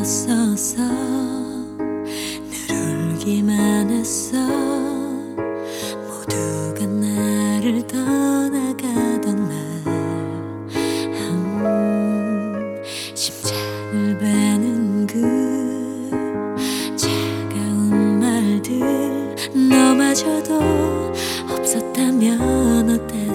참 힘겨웠었어 늘 울기만 했어. 모두가 나를 떠나가던 날 음, 심장을 베는 그 차가운 말들 너마저도 없었다면 어땠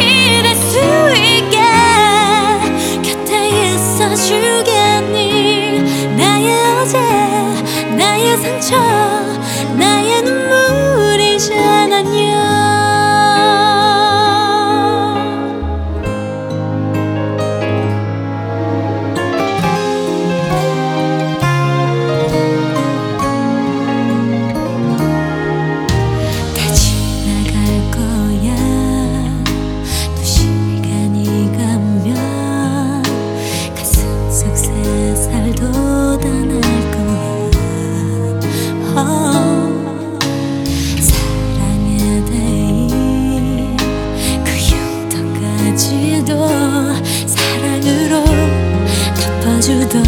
keep 주던